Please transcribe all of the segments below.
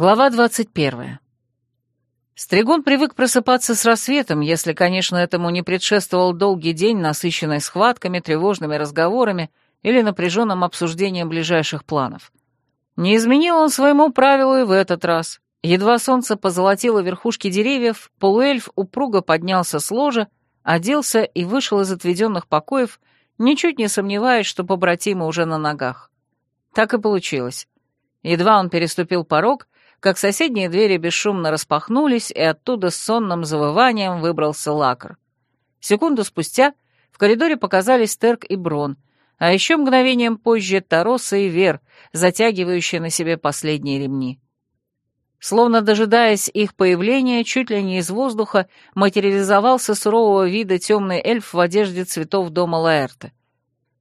Глава двадцать первая. Стригун привык просыпаться с рассветом, если, конечно, этому не предшествовал долгий день, насыщенный схватками, тревожными разговорами или напряженным обсуждением ближайших планов. Не изменил он своему правилу и в этот раз. Едва солнце позолотило верхушки деревьев, полуэльф упруго поднялся с ложа, оделся и вышел из отведенных покоев, ничуть не сомневаясь, что побратимы уже на ногах. Так и получилось. Едва он переступил порог, как соседние двери бесшумно распахнулись, и оттуда с сонным завыванием выбрался лакр. Секунду спустя в коридоре показались Терк и Брон, а еще мгновением позже Тароса и Вер, затягивающие на себе последние ремни. Словно дожидаясь их появления, чуть ли не из воздуха материализовался сурового вида темный эльф в одежде цветов дома Лаэрта.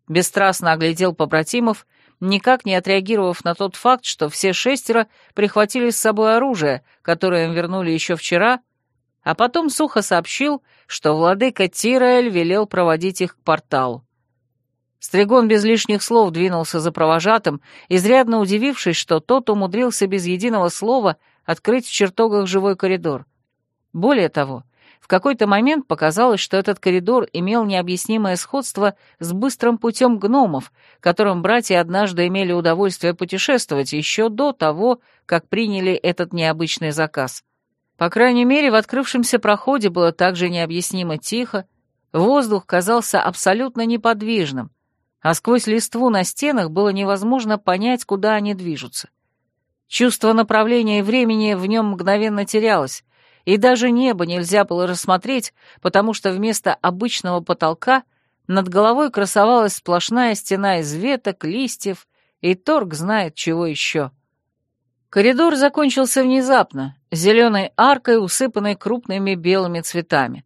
Бесстрастно оглядел побратимов никак не отреагировав на тот факт, что все шестеро прихватили с собой оружие, которое им вернули еще вчера, а потом сухо сообщил, что владыка Тираэль велел проводить их к порталу. Стригон без лишних слов двинулся за провожатым, изрядно удивившись, что тот умудрился без единого слова открыть в чертогах живой коридор. Более того, в какой-то момент показалось, что этот коридор имел необъяснимое сходство с быстрым путем гномов, которым братья однажды имели удовольствие путешествовать еще до того, как приняли этот необычный заказ. По крайней мере, в открывшемся проходе было также необъяснимо тихо, воздух казался абсолютно неподвижным, а сквозь листву на стенах было невозможно понять, куда они движутся. Чувство направления и времени в нем мгновенно терялось, и даже небо нельзя было рассмотреть, потому что вместо обычного потолка над головой красовалась сплошная стена из веток, листьев и торг знает чего еще. Коридор закончился внезапно, зеленой аркой, усыпанной крупными белыми цветами.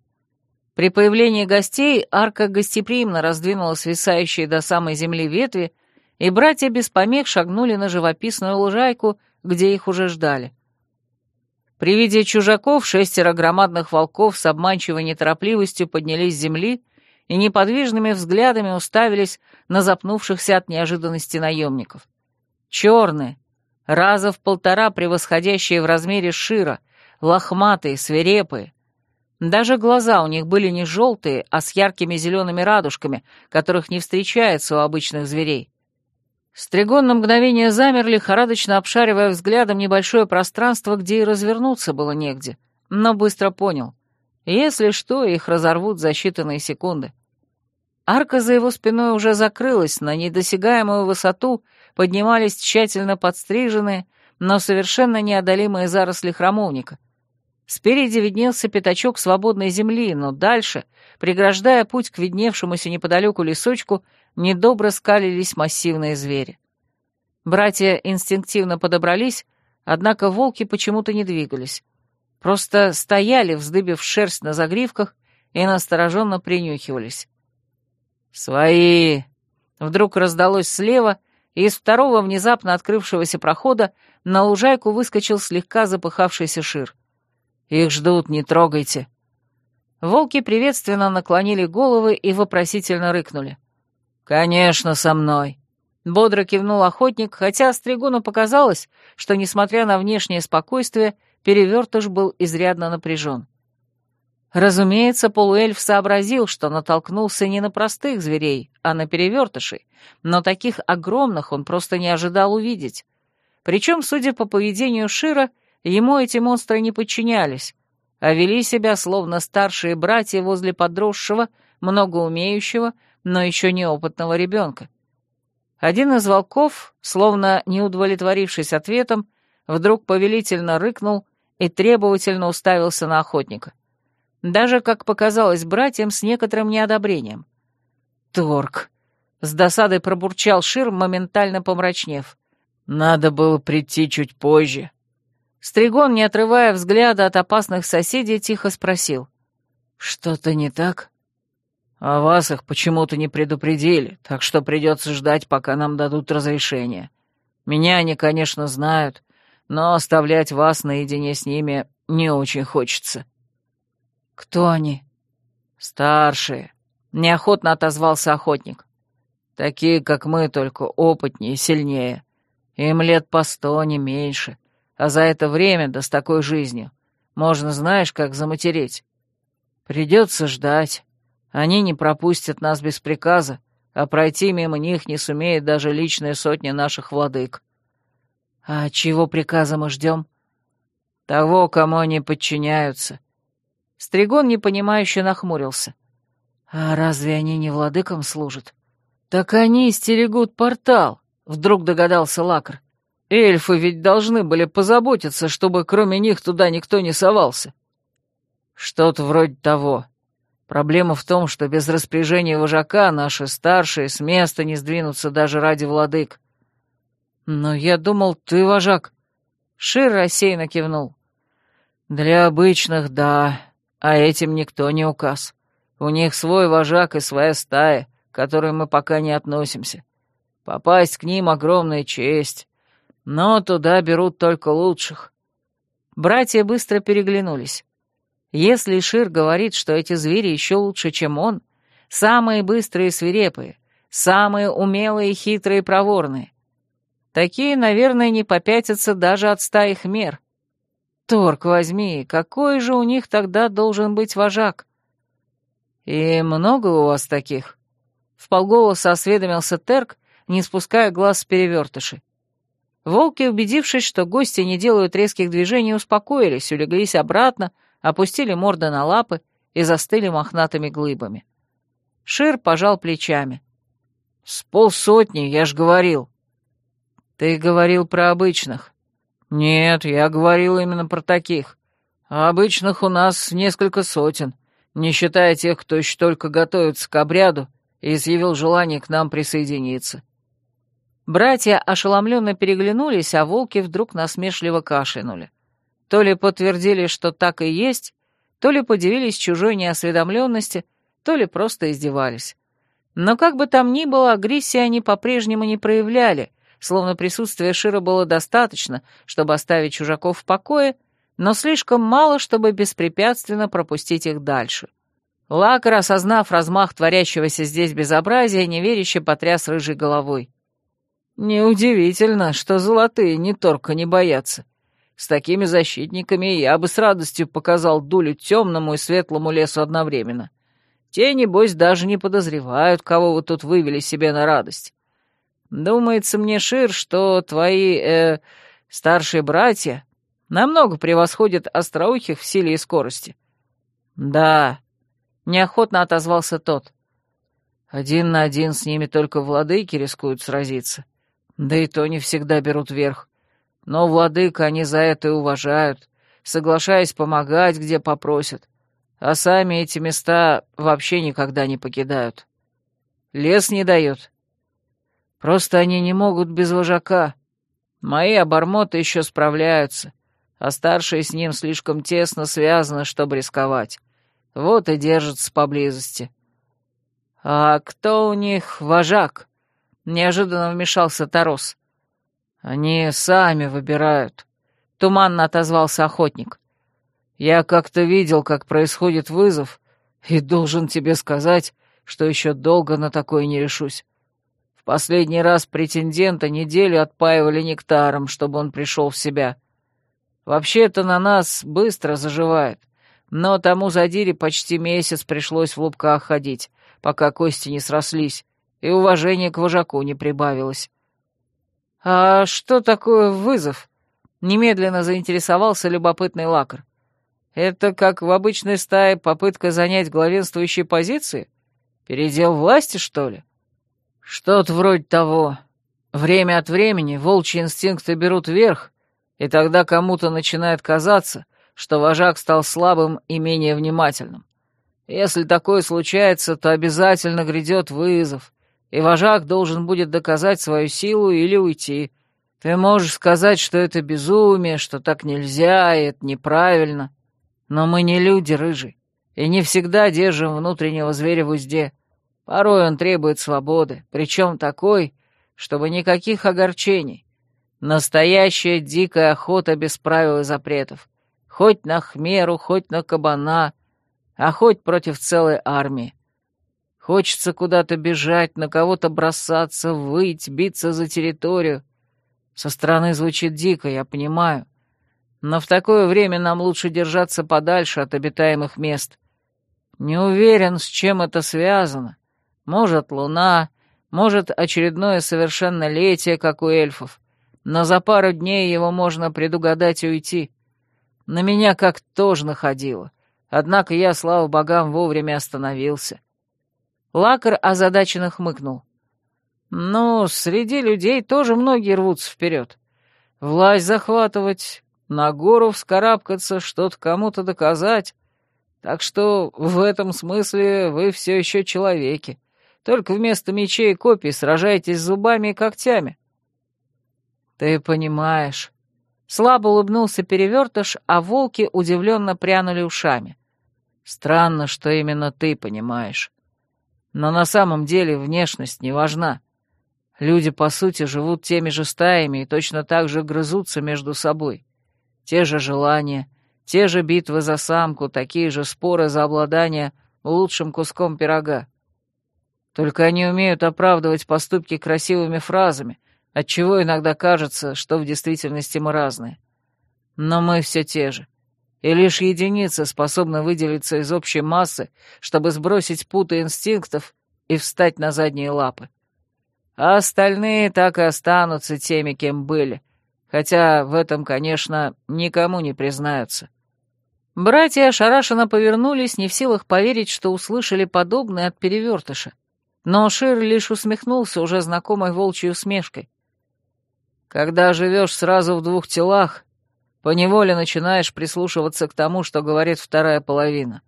При появлении гостей арка гостеприимно раздвинула свисающие до самой земли ветви, и братья без помех шагнули на живописную лужайку, где их уже ждали. При виде чужаков шестеро громадных волков с обманчивой неторопливостью поднялись с земли и неподвижными взглядами уставились на запнувшихся от неожиданности наемников. Черные, раза в полтора превосходящие в размере шира, лохматые, свирепые. Даже глаза у них были не желтые, а с яркими зелеными радужками, которых не встречается у обычных зверей. Стригон на мгновение замер, лихорадочно обшаривая взглядом небольшое пространство, где и развернуться было негде, но быстро понял. Если что, их разорвут за считанные секунды. Арка за его спиной уже закрылась, на недосягаемую высоту поднимались тщательно подстриженные, но совершенно неодолимые заросли храмовника. Спереди виднелся пятачок свободной земли, но дальше, преграждая путь к видневшемуся неподалеку лесочку, недобро скалились массивные звери. Братья инстинктивно подобрались, однако волки почему-то не двигались. Просто стояли, вздыбив шерсть на загривках, и настороженно принюхивались. «Свои!» Вдруг раздалось слева, и из второго внезапно открывшегося прохода на лужайку выскочил слегка запыхавшийся шир. «Их ждут, не трогайте!» Волки приветственно наклонили головы и вопросительно рыкнули. «Конечно, со мной!» Бодро кивнул охотник, хотя Стригуну показалось, что, несмотря на внешнее спокойствие, перевертыш был изрядно напряжен. Разумеется, полуэльф сообразил, что натолкнулся не на простых зверей, а на перевертышей, но таких огромных он просто не ожидал увидеть. Причем, судя по поведению Шира, ему эти монстры не подчинялись, а вели себя словно старшие братья возле подросшего, многоумеющего, но еще неопытного ребенка. Один из волков, словно не удовлетворившись ответом, вдруг повелительно рыкнул и требовательно уставился на охотника. Даже, как показалось братьям, с некоторым неодобрением. «Торг!» — с досадой пробурчал Шир, моментально помрачнев. «Надо было прийти чуть позже». Стригон, не отрывая взгляда от опасных соседей, тихо спросил. «Что-то не так?» А вас их почему-то не предупредили, так что придется ждать, пока нам дадут разрешение. Меня они, конечно, знают, но оставлять вас наедине с ними не очень хочется». «Кто они?» «Старшие», — неохотно отозвался охотник. «Такие, как мы, только опытнее и сильнее. Им лет по сто, не меньше. А за это время, да с такой жизнью, можно знаешь, как заматереть. Придется ждать. Они не пропустят нас без приказа, а пройти мимо них не сумеет даже личная сотня наших владык. А чего приказа мы ждем? Того, кому они подчиняются. Стригон непонимающе нахмурился. А разве они не владыкам служат? Так они стерегут портал, вдруг догадался Лакр. Эльфы ведь должны были позаботиться, чтобы кроме них туда никто не совался. Что-то вроде того. Проблема в том, что без распоряжения вожака наши старшие с места не сдвинутся даже ради владык. Но я думал, ты вожак. Шир рассеянно кивнул. Для обычных — да, а этим никто не указ. У них свой вожак и своя стая, к которой мы пока не относимся. Попасть к ним — огромная честь. Но туда берут только лучших. Братья быстро переглянулись. Если Шир говорит, что эти звери еще лучше, чем он, самые быстрые и свирепые, самые умелые, хитрые и проворные, такие, наверное, не попятятся даже от стаи мер. Торг возьми, какой же у них тогда должен быть вожак? И много у вас таких? Вполголоса осведомился Терк, не спуская глаз с перевертыши. Волки, убедившись, что гости не делают резких движений, успокоились, улеглись обратно, опустили морды на лапы и застыли мохнатыми глыбами. Шир пожал плечами. «С полсотни, я ж говорил». «Ты говорил про обычных». «Нет, я говорил именно про таких. А обычных у нас несколько сотен, не считая тех, кто еще только готовится к обряду и изъявил желание к нам присоединиться». Братья ошеломленно переглянулись, а волки вдруг насмешливо кашлянули. То ли подтвердили, что так и есть, то ли подивились чужой неосведомленности, то ли просто издевались. Но как бы там ни было, агрессии они по-прежнему не проявляли, словно присутствие Шира было достаточно, чтобы оставить чужаков в покое, но слишком мало, чтобы беспрепятственно пропустить их дальше. Лакар, осознав размах творящегося здесь безобразия, неверяще потряс рыжей головой. «Неудивительно, что золотые не торка не боятся. С такими защитниками я бы с радостью показал дулю темному и светлому лесу одновременно. Те, небось, даже не подозревают, кого вы тут вывели себе на радость. Думается мне, Шир, что твои, э, старшие братья намного превосходят остроухих в силе и скорости. Да, неохотно отозвался тот. Один на один с ними только владыки рискуют сразиться. Да и то не всегда берут верх. Но владыка они за это и уважают, соглашаясь помогать, где попросят. А сами эти места вообще никогда не покидают. Лес не дают. Просто они не могут без вожака. Мои обормоты еще справляются, а старшие с ним слишком тесно связаны, чтобы рисковать. Вот и держатся поблизости. А кто у них вожак? Неожиданно вмешался Тарос. «Они сами выбирают», — туманно отозвался охотник. «Я как-то видел, как происходит вызов, и должен тебе сказать, что еще долго на такое не решусь. В последний раз претендента неделю отпаивали нектаром, чтобы он пришел в себя. Вообще-то на нас быстро заживает, но тому задире почти месяц пришлось в лубках ходить, пока кости не срослись, и уважение к вожаку не прибавилось. «А что такое вызов?» — немедленно заинтересовался любопытный лакр. «Это, как в обычной стае, попытка занять главенствующие позиции? Передел власти, что ли?» «Что-то вроде того. Время от времени волчьи инстинкты берут верх, и тогда кому-то начинает казаться, что вожак стал слабым и менее внимательным. Если такое случается, то обязательно грядет вызов, и вожак должен будет доказать свою силу или уйти. Ты можешь сказать, что это безумие, что так нельзя, и это неправильно. Но мы не люди, рыжий, и не всегда держим внутреннего зверя в узде. Порой он требует свободы, причем такой, чтобы никаких огорчений. Настоящая дикая охота без правил и запретов. Хоть на хмеру, хоть на кабана, а хоть против целой армии. Хочется куда-то бежать, на кого-то бросаться, выть, биться за территорию. Со стороны звучит дико, я понимаю. Но в такое время нам лучше держаться подальше от обитаемых мест. Не уверен, с чем это связано. Может, луна, может, очередное совершеннолетие, как у эльфов. Но за пару дней его можно предугадать и уйти. На меня как тоже находило. Однако я, слава богам, вовремя остановился. Лакар озадаченно хмыкнул. Ну, среди людей тоже многие рвутся вперед. Власть захватывать, на гору вскарабкаться, что-то кому-то доказать. Так что в этом смысле вы все еще человеки. Только вместо мечей и копий сражаетесь зубами и когтями. Ты понимаешь. Слабо улыбнулся перевертыш, а волки удивленно прянули ушами. Странно, что именно ты понимаешь. Но на самом деле внешность не важна. Люди, по сути, живут теми же стаями и точно так же грызутся между собой. Те же желания, те же битвы за самку, такие же споры за обладание лучшим куском пирога. Только они умеют оправдывать поступки красивыми фразами, отчего иногда кажется, что в действительности мы разные. Но мы все те же. И лишь единицы способны выделиться из общей массы, чтобы сбросить путы инстинктов и встать на задние лапы а остальные так и останутся теми, кем были, хотя в этом, конечно, никому не признаются. Братья ошарашенно повернулись, не в силах поверить, что услышали подобное от перевертыша. Но Шир лишь усмехнулся уже знакомой волчьей усмешкой. «Когда живешь сразу в двух телах, поневоле начинаешь прислушиваться к тому, что говорит вторая половина.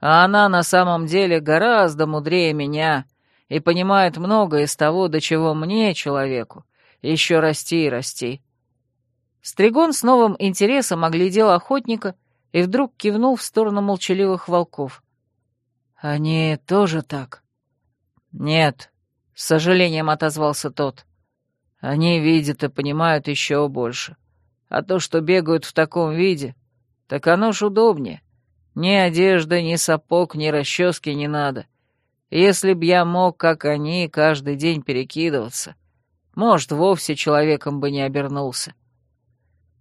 А она на самом деле гораздо мудрее меня и понимает многое из того, до чего мне, человеку, еще расти и расти. Стригон с новым интересом оглядел охотника и вдруг кивнул в сторону молчаливых волков. «Они тоже так?» «Нет», — с сожалением отозвался тот. «Они видят и понимают еще больше. А то, что бегают в таком виде, так оно ж удобнее. Ни одежды, ни сапог, ни расчески не надо. Если б я мог, как они, каждый день перекидываться, может, вовсе человеком бы не обернулся.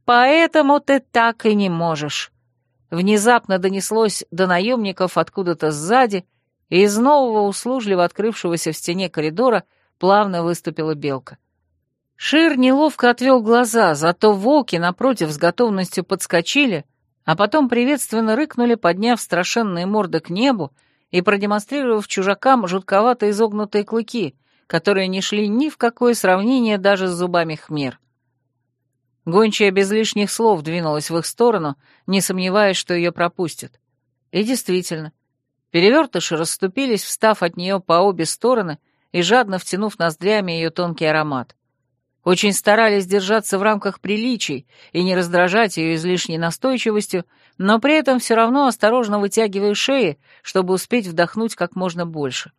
Поэтому ты так и не можешь. Внезапно донеслось до наемников откуда-то сзади, и из нового услужливо открывшегося в стене коридора плавно выступила белка. Шир неловко отвел глаза, зато волки, напротив, с готовностью подскочили, а потом приветственно рыкнули, подняв страшенные морды к небу и продемонстрировав чужакам жутковато изогнутые клыки, которые не шли ни в какое сравнение даже с зубами хмер. Гончая без лишних слов двинулась в их сторону, не сомневаясь, что ее пропустят. И действительно, перевертыши расступились, встав от нее по обе стороны и жадно втянув ноздрями ее тонкий аромат. Очень старались держаться в рамках приличий и не раздражать ее излишней настойчивостью, но при этом все равно осторожно вытягивая шеи, чтобы успеть вдохнуть как можно больше.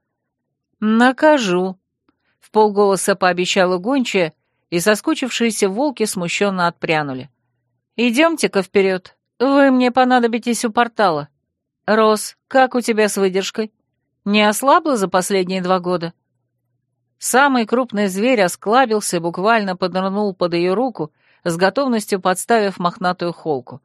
«Накажу», — в полголоса пообещала гончая, и соскучившиеся волки смущенно отпрянули. «Идемте-ка вперед, вы мне понадобитесь у портала. Рос, как у тебя с выдержкой? Не ослабла за последние два года?» Самый крупный зверь осклабился и буквально поднырнул под ее руку, с готовностью подставив мохнатую холку.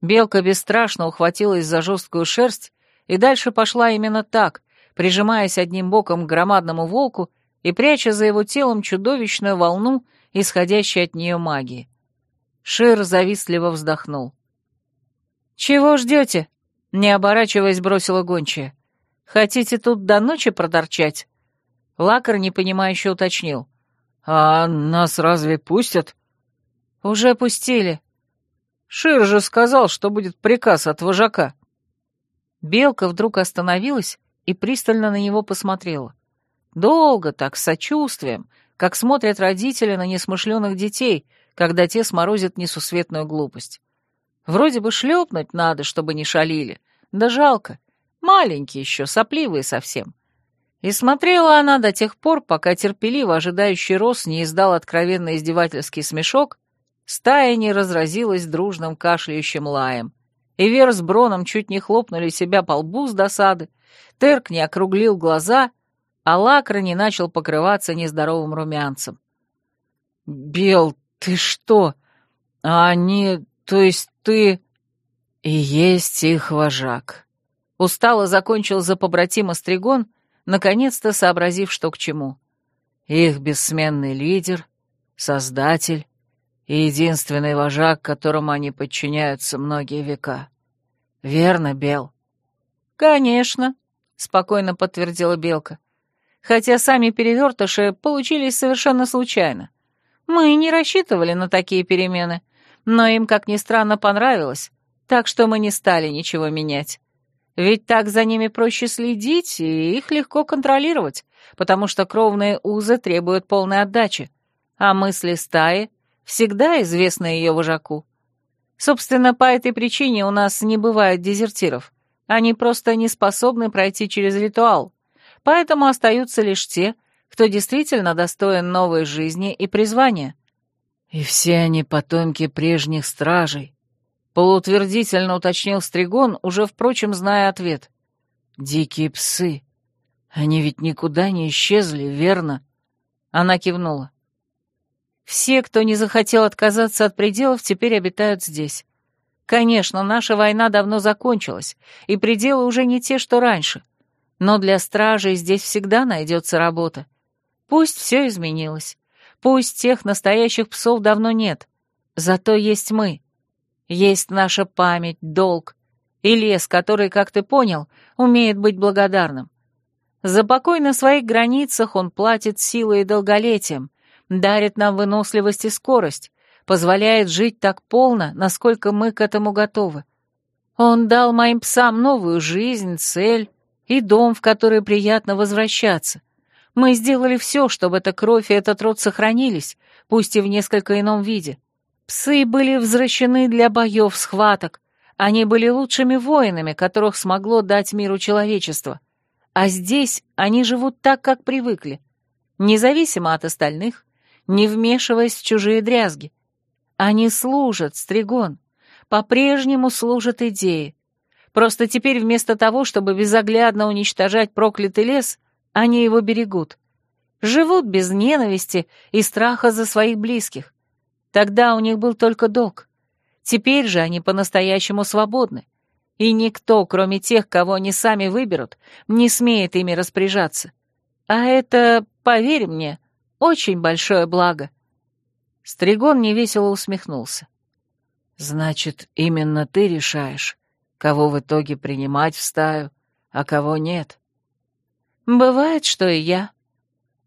Белка бесстрашно ухватилась за жесткую шерсть и дальше пошла именно так, прижимаясь одним боком к громадному волку и пряча за его телом чудовищную волну, исходящей от нее магии. Шир завистливо вздохнул. «Чего ждете?» — не оборачиваясь, бросила гончая. «Хотите тут до ночи проторчать?» Лакар непонимающе уточнил. «А нас разве пустят?» «Уже пустили». «Шир же сказал, что будет приказ от вожака». Белка вдруг остановилась и пристально на него посмотрела. Долго так, с сочувствием, как смотрят родители на несмышленных детей, когда те сморозят несусветную глупость. Вроде бы шлепнуть надо, чтобы не шалили. Да жалко. Маленькие еще, сопливые совсем. И смотрела она до тех пор, пока терпеливо ожидающий Рос не издал откровенно издевательский смешок, стая не разразилась дружным кашляющим лаем. И Вер с Броном чуть не хлопнули себя по лбу с досады, Терк не округлил глаза, а Лакра не начал покрываться нездоровым румянцем. «Бел, ты что? А они То есть ты и есть их вожак. Устало закончил за побратима Стригон, наконец-то сообразив, что к чему. Их бессменный лидер, создатель и единственный вожак, которому они подчиняются многие века. Верно, Бел? Конечно, спокойно подтвердила Белка. Хотя сами перевертыши получились совершенно случайно. Мы не рассчитывали на такие перемены, но им, как ни странно, понравилось, так что мы не стали ничего менять. Ведь так за ними проще следить, и их легко контролировать, потому что кровные узы требуют полной отдачи, а мысли стаи всегда известны ее вожаку. Собственно, по этой причине у нас не бывает дезертиров. Они просто не способны пройти через ритуал, поэтому остаются лишь те, кто действительно достоин новой жизни и призвания. И все они потомки прежних стражей, полуутвердительно уточнил Стригон, уже, впрочем, зная ответ. Дикие псы. Они ведь никуда не исчезли, верно? Она кивнула. Все, кто не захотел отказаться от пределов, теперь обитают здесь. Конечно, наша война давно закончилась, и пределы уже не те, что раньше. Но для стражей здесь всегда найдется работа. Пусть все изменилось. Пусть тех настоящих псов давно нет. Зато есть мы. Есть наша память, долг и лес, который, как ты понял, умеет быть благодарным. За покой на своих границах он платит силой и долголетием, дарит нам выносливость и скорость, позволяет жить так полно, насколько мы к этому готовы. Он дал моим псам новую жизнь, цель и дом, в который приятно возвращаться. Мы сделали все, чтобы эта кровь и этот род сохранились, пусть и в несколько ином виде. Псы были возвращены для боев, схваток. Они были лучшими воинами, которых смогло дать миру человечество. А здесь они живут так, как привыкли, независимо от остальных, не вмешиваясь в чужие дрязги. Они служат, Стригон, по-прежнему служат идее, Просто теперь вместо того, чтобы безоглядно уничтожать проклятый лес, они его берегут. Живут без ненависти и страха за своих близких. Тогда у них был только долг. Теперь же они по-настоящему свободны. И никто, кроме тех, кого они сами выберут, не смеет ими распоряжаться. А это, поверь мне, очень большое благо. Стригон невесело усмехнулся. «Значит, именно ты решаешь, кого в итоге принимать в стаю, а кого нет. Бывает, что и я.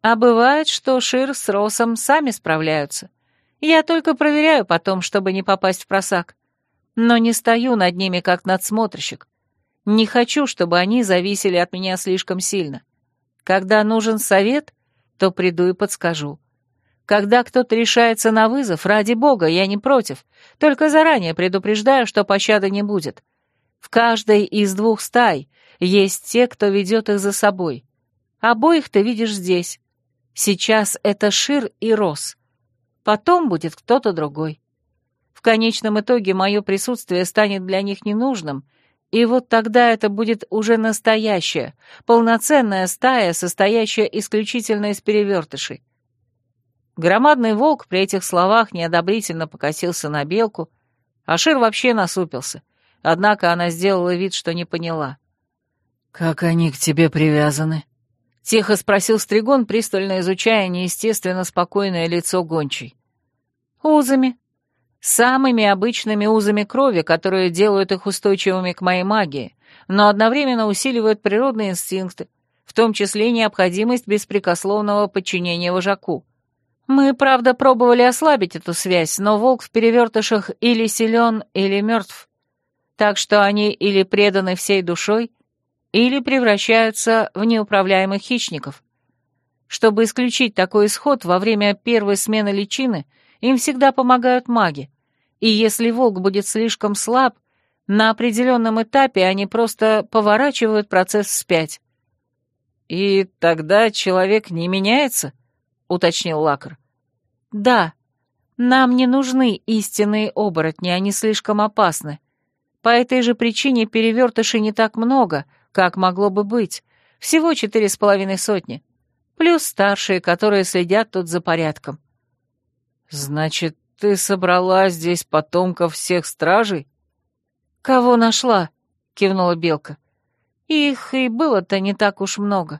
А бывает, что Шир с Росом сами справляются. Я только проверяю потом, чтобы не попасть в просак. Но не стою над ними, как надсмотрщик. Не хочу, чтобы они зависели от меня слишком сильно. Когда нужен совет, то приду и подскажу. Когда кто-то решается на вызов, ради бога, я не против, только заранее предупреждаю, что пощады не будет. В каждой из двух стай есть те, кто ведет их за собой. Обоих ты видишь здесь. Сейчас это Шир и Рос. Потом будет кто-то другой. В конечном итоге мое присутствие станет для них ненужным, и вот тогда это будет уже настоящая, полноценная стая, состоящая исключительно из перевертышей. Громадный волк при этих словах неодобрительно покосился на белку, а Шир вообще насупился — Однако она сделала вид, что не поняла. «Как они к тебе привязаны?» — тихо спросил Стригон, пристально изучая неестественно спокойное лицо гончей. «Узами. Самыми обычными узами крови, которые делают их устойчивыми к моей магии, но одновременно усиливают природные инстинкты, в том числе необходимость беспрекословного подчинения вожаку. Мы, правда, пробовали ослабить эту связь, но волк в перевертышах или силен, или мертв так что они или преданы всей душой, или превращаются в неуправляемых хищников. Чтобы исключить такой исход, во время первой смены личины им всегда помогают маги, и если волк будет слишком слаб, на определенном этапе они просто поворачивают процесс вспять. «И тогда человек не меняется?» — уточнил Лакар. «Да. Нам не нужны истинные оборотни, они слишком опасны. По этой же причине перевертышей не так много, как могло бы быть. Всего четыре с половиной сотни. Плюс старшие, которые следят тут за порядком. «Значит, ты собрала здесь потомков всех стражей?» «Кого нашла?» — кивнула Белка. «Их и было-то не так уж много.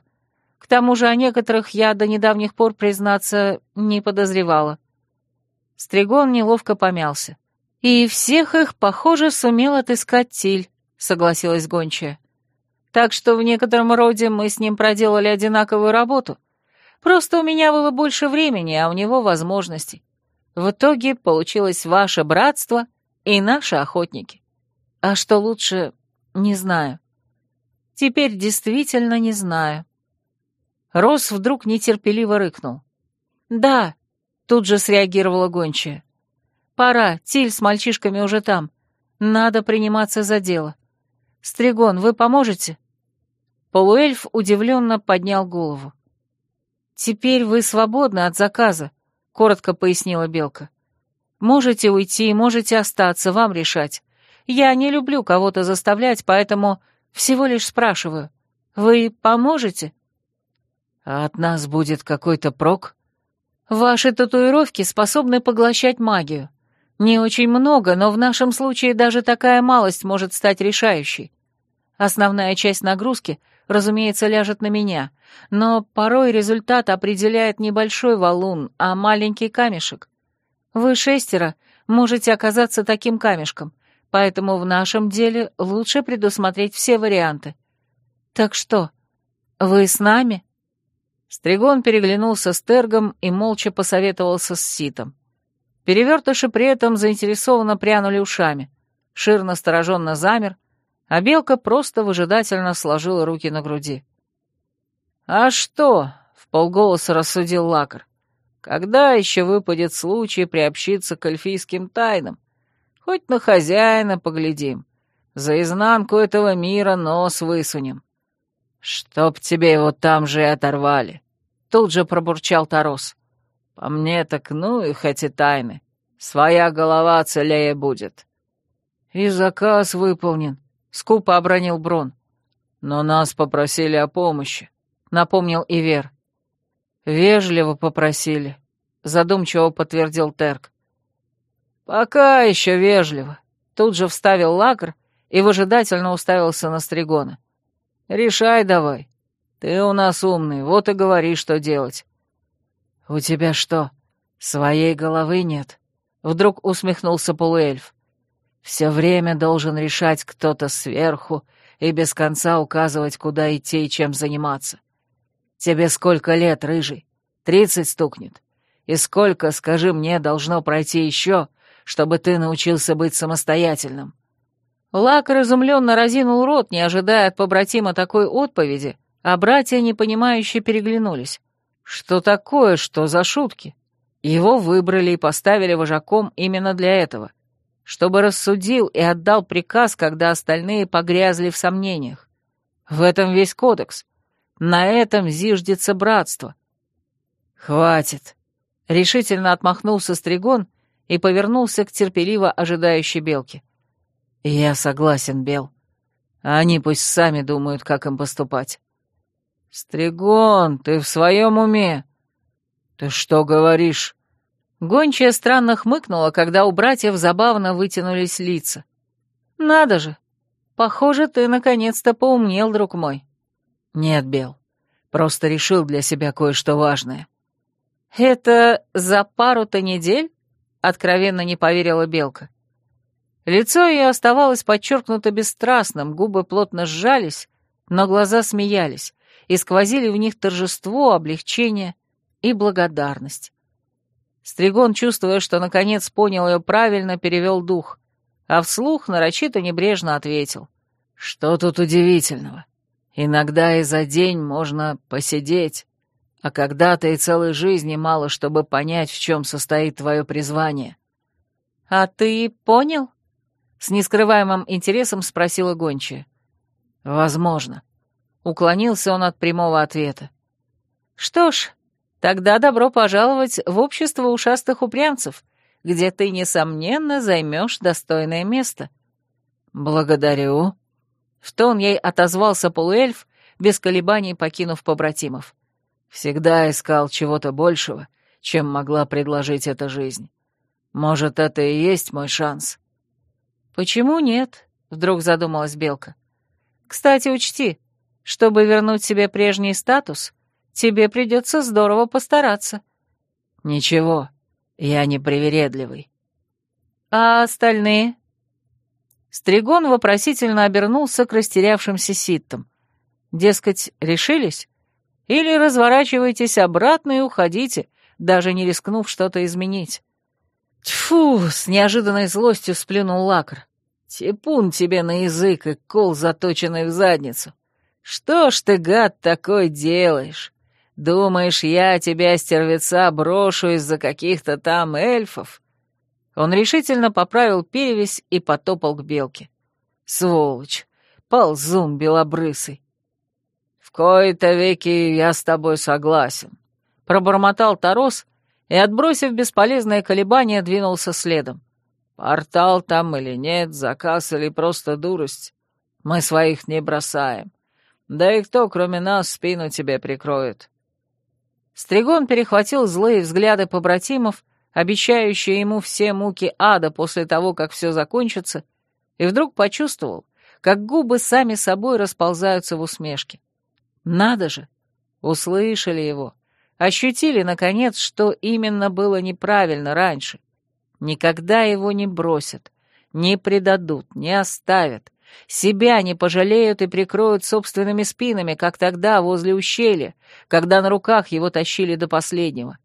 К тому же о некоторых я до недавних пор, признаться, не подозревала». Стригон неловко помялся. «И всех их, похоже, сумел отыскать Тиль», — согласилась гончая. «Так что в некотором роде мы с ним проделали одинаковую работу. Просто у меня было больше времени, а у него возможностей. В итоге получилось ваше братство и наши охотники. А что лучше, не знаю. Теперь действительно не знаю». Рос вдруг нетерпеливо рыкнул. «Да», — тут же среагировала гончая. Пора, Тиль с мальчишками уже там. Надо приниматься за дело. Стригон, вы поможете?» Полуэльф удивленно поднял голову. «Теперь вы свободны от заказа», — коротко пояснила Белка. «Можете уйти, можете остаться, вам решать. Я не люблю кого-то заставлять, поэтому всего лишь спрашиваю. Вы поможете?» «А от нас будет какой-то прок?» «Ваши татуировки способны поглощать магию. Не очень много, но в нашем случае даже такая малость может стать решающей. Основная часть нагрузки, разумеется, ляжет на меня, но порой результат определяет небольшой валун, а маленький камешек. Вы шестеро можете оказаться таким камешком, поэтому в нашем деле лучше предусмотреть все варианты. Так что, вы с нами?» Стригон переглянулся с Тергом и молча посоветовался с Ситом. Перевертыши при этом заинтересованно прянули ушами. Шир настороженно замер, а белка просто выжидательно сложила руки на груди. «А что?» — в полголоса рассудил Лакар. «Когда еще выпадет случай приобщиться к эльфийским тайнам? Хоть на хозяина поглядим. За изнанку этого мира нос высунем». «Чтоб тебе его там же и оторвали!» — тут же пробурчал Тарос. По мне так ну их эти тайны. Своя голова целее будет. И заказ выполнен, — скупо обронил Брон. Но нас попросили о помощи, — напомнил Ивер. Вежливо попросили, — задумчиво подтвердил Терк. Пока еще вежливо. Тут же вставил лакр и выжидательно уставился на Стригона. «Решай давай. Ты у нас умный, вот и говори, что делать. «У тебя что, своей головы нет?» — вдруг усмехнулся полуэльф. «Все время должен решать кто-то сверху и без конца указывать, куда идти и чем заниматься. Тебе сколько лет, рыжий? Тридцать стукнет. И сколько, скажи мне, должно пройти еще, чтобы ты научился быть самостоятельным?» Лак разумленно разинул рот, не ожидая от побратима такой отповеди, а братья, непонимающе, переглянулись. Что такое, что за шутки? Его выбрали и поставили вожаком именно для этого, чтобы рассудил и отдал приказ, когда остальные погрязли в сомнениях. В этом весь кодекс. На этом зиждется братство. «Хватит!» — решительно отмахнулся Стригон и повернулся к терпеливо ожидающей Белке. «Я согласен, Бел. Они пусть сами думают, как им поступать. «Стригон, ты в своем уме?» «Ты что говоришь?» Гончая странно хмыкнула, когда у братьев забавно вытянулись лица. «Надо же! Похоже, ты наконец-то поумнел, друг мой». «Нет, Бел, просто решил для себя кое-что важное». «Это за пару-то недель?» — откровенно не поверила Белка. Лицо ее оставалось подчеркнуто бесстрастным, губы плотно сжались, но глаза смеялись, и сквозили в них торжество, облегчение и благодарность. Стригон, чувствуя, что наконец понял ее правильно, перевел дух, а вслух нарочито небрежно ответил. «Что тут удивительного? Иногда и за день можно посидеть, а когда-то и целой жизни мало, чтобы понять, в чем состоит твое призвание». «А ты понял?» — с нескрываемым интересом спросила гончая. «Возможно», Уклонился он от прямого ответа. «Что ж, тогда добро пожаловать в общество ушастых упрямцев, где ты, несомненно, займешь достойное место». «Благодарю». В тон ей отозвался полуэльф, без колебаний покинув побратимов. «Всегда искал чего-то большего, чем могла предложить эта жизнь. Может, это и есть мой шанс?» «Почему нет?» — вдруг задумалась Белка. «Кстати, учти, чтобы вернуть себе прежний статус, тебе придется здорово постараться». «Ничего, я не привередливый». «А остальные?» Стригон вопросительно обернулся к растерявшимся ситтам. Дескать, решились? Или разворачивайтесь обратно и уходите, даже не рискнув что-то изменить. Тьфу, с неожиданной злостью сплюнул лакр. Типун тебе на язык и кол, заточенный в задницу. Что ж ты, гад, такой делаешь? Думаешь, я тебя, стервеца, брошу из-за каких-то там эльфов? Он решительно поправил перевязь и потопал к белке. Сволочь, ползун белобрысый. В кои-то веки я с тобой согласен. Пробормотал Тарос и, отбросив бесполезное колебание, двинулся следом. Портал там или нет, заказ или просто дурость. Мы своих не бросаем. Да и кто, кроме нас, спину тебе прикроет? Стригон перехватил злые взгляды побратимов, обещающие ему все муки ада после того, как все закончится, и вдруг почувствовал, как губы сами собой расползаются в усмешке. Надо же! Услышали его, ощутили, наконец, что именно было неправильно раньше. Никогда его не бросят, не предадут, не оставят, себя не пожалеют и прикроют собственными спинами, как тогда возле ущелья, когда на руках его тащили до последнего.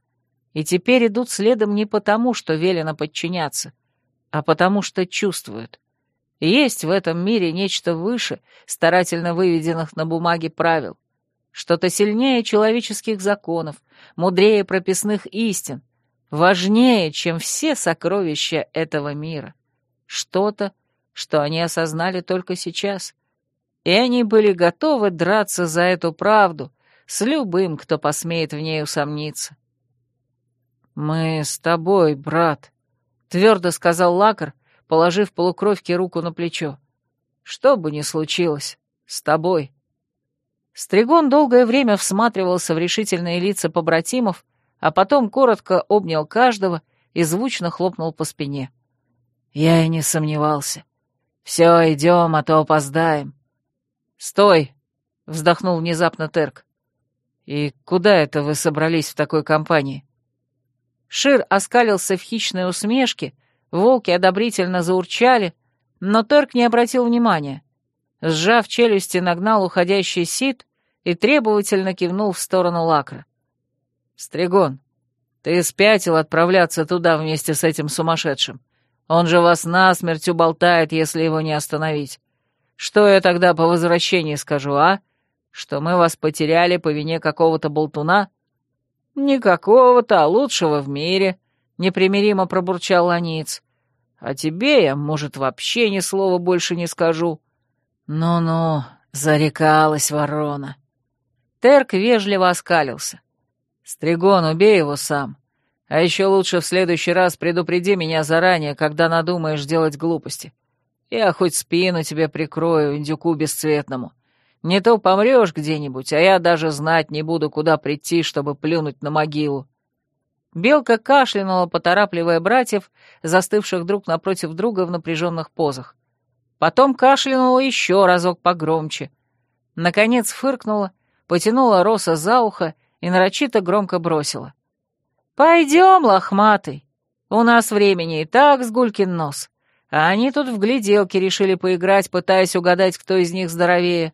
И теперь идут следом не потому, что велено подчиняться, а потому что чувствуют. Есть в этом мире нечто выше старательно выведенных на бумаге правил, что-то сильнее человеческих законов, мудрее прописных истин, важнее, чем все сокровища этого мира. Что-то, что они осознали только сейчас. И они были готовы драться за эту правду с любым, кто посмеет в ней усомниться. «Мы с тобой, брат», — твердо сказал Лакар, положив полукровке руку на плечо. «Что бы ни случилось, с тобой». Стригон долгое время всматривался в решительные лица побратимов, а потом коротко обнял каждого и звучно хлопнул по спине. Я и не сомневался. Все, идем, а то опоздаем. Стой! вздохнул внезапно Терк. И куда это вы собрались в такой компании? Шир оскалился в хищной усмешке, волки одобрительно заурчали, но Терк не обратил внимания. Сжав челюсти, нагнал уходящий сит и требовательно кивнул в сторону Лакра. «Стригон, ты спятил отправляться туда вместе с этим сумасшедшим. Он же вас насмерть уболтает, если его не остановить. Что я тогда по возвращении скажу, а? Что мы вас потеряли по вине какого-то болтуна?» «Не какого-то, а лучшего в мире», — непримиримо пробурчал Ланиц. «А тебе я, может, вообще ни слова больше не скажу». «Ну-ну», — зарекалась ворона. Терк вежливо оскалился. «Стригон, убей его сам. А еще лучше в следующий раз предупреди меня заранее, когда надумаешь делать глупости. Я хоть спину тебе прикрою, индюку бесцветному. Не то помрешь где-нибудь, а я даже знать не буду, куда прийти, чтобы плюнуть на могилу». Белка кашлянула, поторапливая братьев, застывших друг напротив друга в напряженных позах. Потом кашлянула еще разок погромче. Наконец фыркнула, потянула Роса за ухо и нарочито громко бросила. «Пойдем, лохматый. У нас времени и так с гулькин нос. А они тут в гляделки решили поиграть, пытаясь угадать, кто из них здоровее.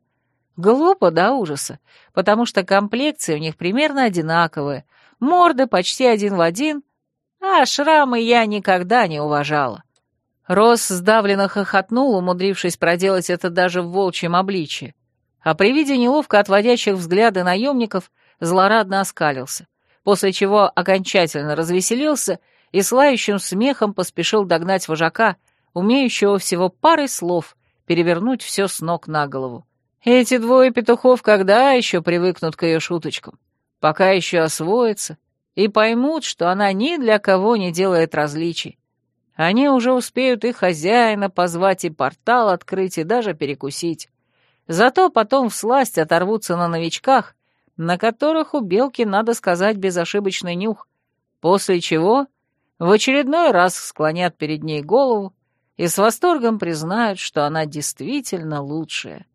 Глупо до ужаса, потому что комплекции у них примерно одинаковые, морды почти один в один, а шрамы я никогда не уважала». Рос сдавленно хохотнул, умудрившись проделать это даже в волчьем обличье а при виде неловко отводящих взгляды наемников злорадно оскалился, после чего окончательно развеселился и с лающим смехом поспешил догнать вожака, умеющего всего парой слов перевернуть все с ног на голову. Эти двое петухов когда еще привыкнут к ее шуточкам? Пока еще освоятся и поймут, что она ни для кого не делает различий. Они уже успеют и хозяина позвать, и портал открыть, и даже перекусить. Зато потом всласть оторвутся на новичках, на которых у белки, надо сказать, безошибочный нюх, после чего в очередной раз склонят перед ней голову и с восторгом признают, что она действительно лучшая.